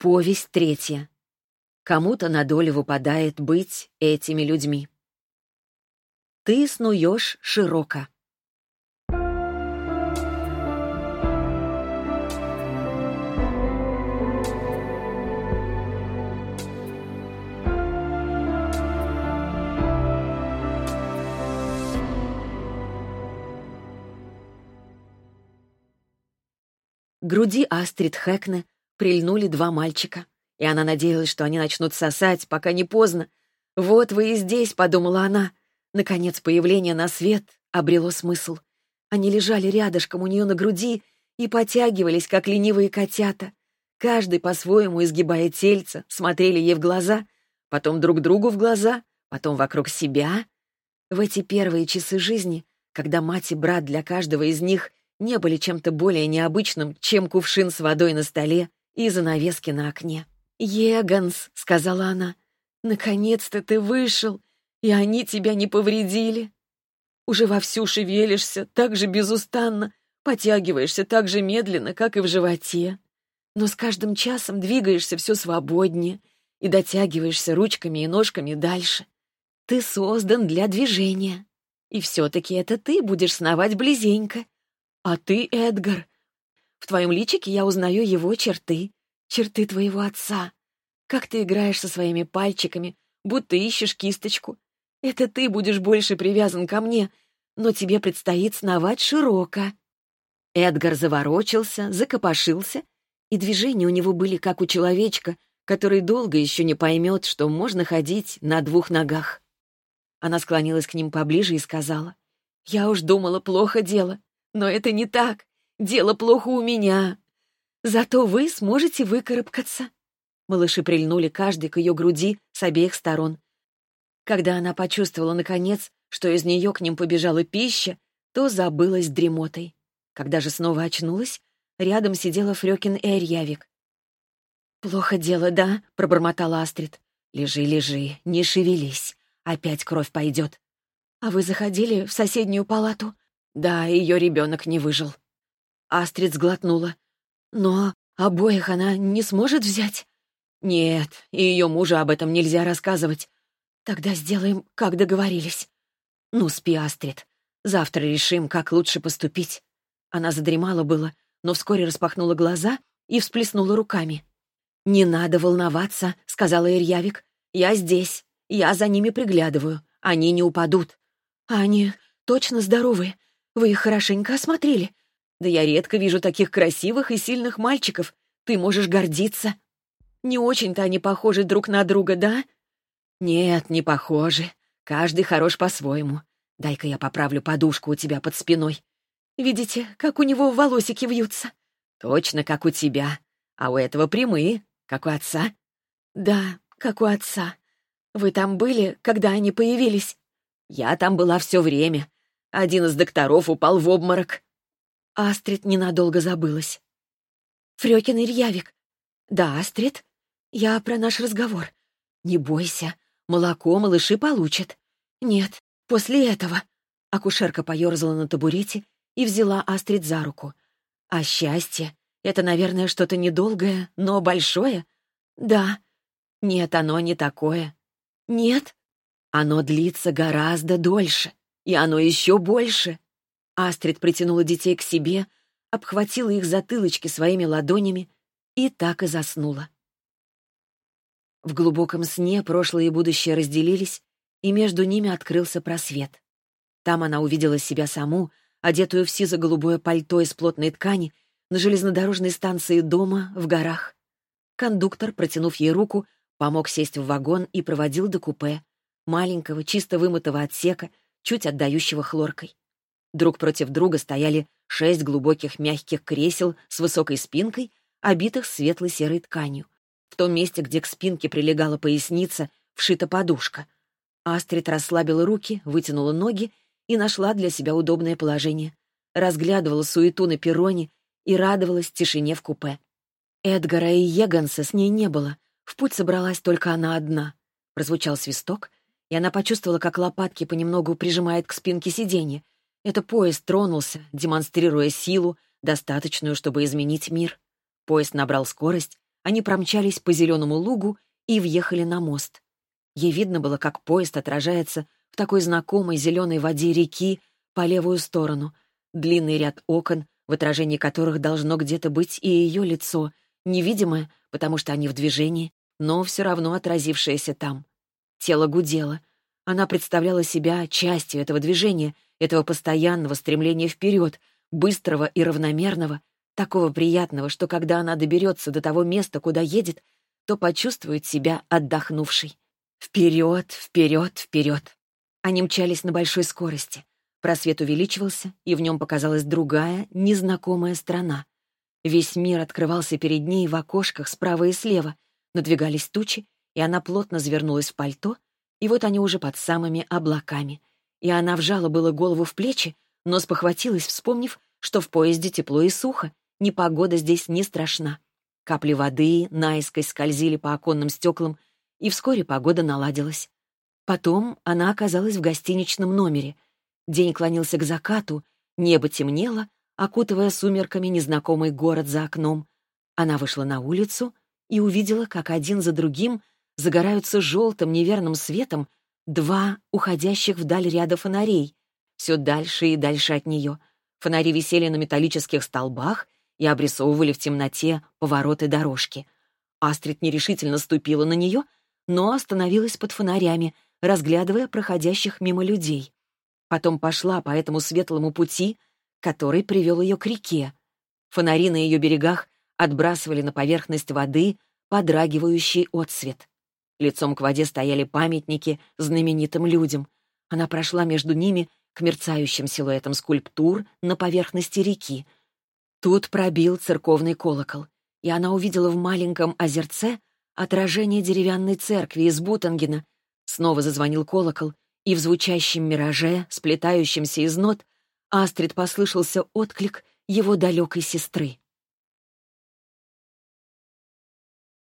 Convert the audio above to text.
Повесть третья. Кому-то на долю выпадает быть этими людьми. Ты снуешь широко. Груди Астрид Хэкне прильнули два мальчика, и она надеялась, что они начнут сосать, пока не поздно. «Вот вы и здесь», — подумала она. Наконец, появление на свет обрело смысл. Они лежали рядышком у нее на груди и потягивались, как ленивые котята. Каждый по-своему, изгибая тельца, смотрели ей в глаза, потом друг другу в глаза, потом вокруг себя. В эти первые часы жизни, когда мать и брат для каждого из них не были чем-то более необычным, чем кувшин с водой на столе и занавески на окне. «Еганс», — сказала она, — «наконец-то ты вышел, и они тебя не повредили. Уже вовсю шевелишься, так же безустанно, потягиваешься так же медленно, как и в животе. Но с каждым часом двигаешься все свободнее и дотягиваешься ручками и ножками дальше. Ты создан для движения. И все-таки это ты будешь сновать близенько, а ты, Эдгар, в твоем личике я узнаю его черты, черты твоего отца. Как ты играешь со своими пальчиками, будто ищешь кисточку. Это ты будешь больше привязан ко мне, но тебе предстоит сновать широко. Эдгар заворочился, закопошился, и движения у него были как у человечка, который долго еще не поймет, что можно ходить на двух ногах. Она склонилась к ним поближе и сказала, «Я уж думала, плохо дело. Но это не так. Дело плохо у меня. Зато вы сможете выкарабкаться». Малыши прильнули каждый к ее груди с обеих сторон. Когда она почувствовала, наконец, что из нее к ним побежала пища, то забылась дремотой. Когда же снова очнулась, рядом сидела Фрёкин и Арьявик. «Плохо дело, да?» — пробормотала Астрид. «Лежи, лежи, не шевелись. Опять кровь пойдет. А вы заходили в соседнюю палату?» Да, ее ребенок не выжил. Астрид сглотнула. Но обоих она не сможет взять? Нет, и ее мужа об этом нельзя рассказывать. Тогда сделаем, как договорились. Ну, спи, Астрид. Завтра решим, как лучше поступить. Она задремала было, но вскоре распахнула глаза и всплеснула руками. «Не надо волноваться», — сказала Ирьявик. «Я здесь. Я за ними приглядываю. Они не упадут». «Они точно здоровые. Вы их хорошенько осмотрели. Да я редко вижу таких красивых и сильных мальчиков. Ты можешь гордиться. Не очень-то они похожи друг на друга, да? Нет, не похожи. Каждый хорош по-своему. Дай-ка я поправлю подушку у тебя под спиной. Видите, как у него волосики вьются? Точно, как у тебя. А у этого прямые, как у отца. Да, как у отца. Вы там были, когда они появились? Я там была все время. Один из докторов упал в обморок. Астрид ненадолго забылась. Фрёкин Ильявик. Да, Астрид? Я про наш разговор. Не бойся, молоко малыши получат. Нет, после этого. Акушерка поёрзала на табурете и взяла Астрид за руку. А счастье — это, наверное, что-то недолгое, но большое? Да. Нет, оно не такое. Нет. Оно длится гораздо дольше. И оно еще больше. Астрид притянула детей к себе, обхватила их затылочки своими ладонями и так и заснула. В глубоком сне прошлое и будущее разделились, и между ними открылся просвет. Там она увидела себя саму, одетую в сизо-голубое пальто из плотной ткани, на железнодорожной станции дома в горах. Кондуктор, протянув ей руку, помог сесть в вагон и проводил до купе, маленького, чисто вымытого отсека, чуть отдающего хлоркой. Друг против друга стояли шесть глубоких мягких кресел с высокой спинкой, обитых светлой серой тканью. В том месте, где к спинке прилегала поясница, вшита подушка. Астрид расслабила руки, вытянула ноги и нашла для себя удобное положение. Разглядывала суету на перроне и радовалась тишине в купе. Эдгара и Еганса с ней не было. В путь собралась только она одна. Прозвучал свисток, и она почувствовала, как лопатки понемногу прижимает к спинке сиденья. Это поезд тронулся, демонстрируя силу, достаточную, чтобы изменить мир. Поезд набрал скорость, они промчались по зеленому лугу и въехали на мост. Ей видно было, как поезд отражается в такой знакомой зеленой воде реки по левую сторону. Длинный ряд окон, в отражении которых должно где-то быть и ее лицо, невидимое, потому что они в движении, но все равно отразившееся там. Тело гудело. Она представляла себя частью этого движения, этого постоянного стремления вперед, быстрого и равномерного, такого приятного, что когда она доберется до того места, куда едет, то почувствует себя отдохнувшей. Вперед, вперед, вперед. Они мчались на большой скорости. Просвет увеличивался, и в нем показалась другая, незнакомая страна. Весь мир открывался перед ней в окошках справа и слева. Надвигались тучи, и она плотно завернулась в пальто, и вот они уже под самыми облаками. И она вжала было голову в плечи, но спохватилась, вспомнив, что в поезде тепло и сухо, непогода здесь не страшна. Капли воды наискось скользили по оконным стеклам, и вскоре погода наладилась. Потом она оказалась в гостиничном номере. День клонился к закату, небо темнело, окутывая сумерками незнакомый город за окном. Она вышла на улицу и увидела, как один за другим загораются желтым неверным светом два уходящих вдаль ряда фонарей, все дальше и дальше от нее. Фонари висели на металлических столбах и обрисовывали в темноте повороты дорожки. Астрид нерешительно ступила на нее, но остановилась под фонарями, разглядывая проходящих мимо людей. Потом пошла по этому светлому пути, который привел ее к реке. Фонари на ее берегах отбрасывали на поверхность воды подрагивающий отсвет. Лицом к воде стояли памятники знаменитым людям. Она прошла между ними к мерцающим силуэтам скульптур на поверхности реки. Тут пробил церковный колокол, и она увидела в маленьком озерце отражение деревянной церкви из Бутангена. Снова зазвонил колокол, и в звучащем мираже, сплетающемся из нот, Астрид послышался отклик его далекой сестры.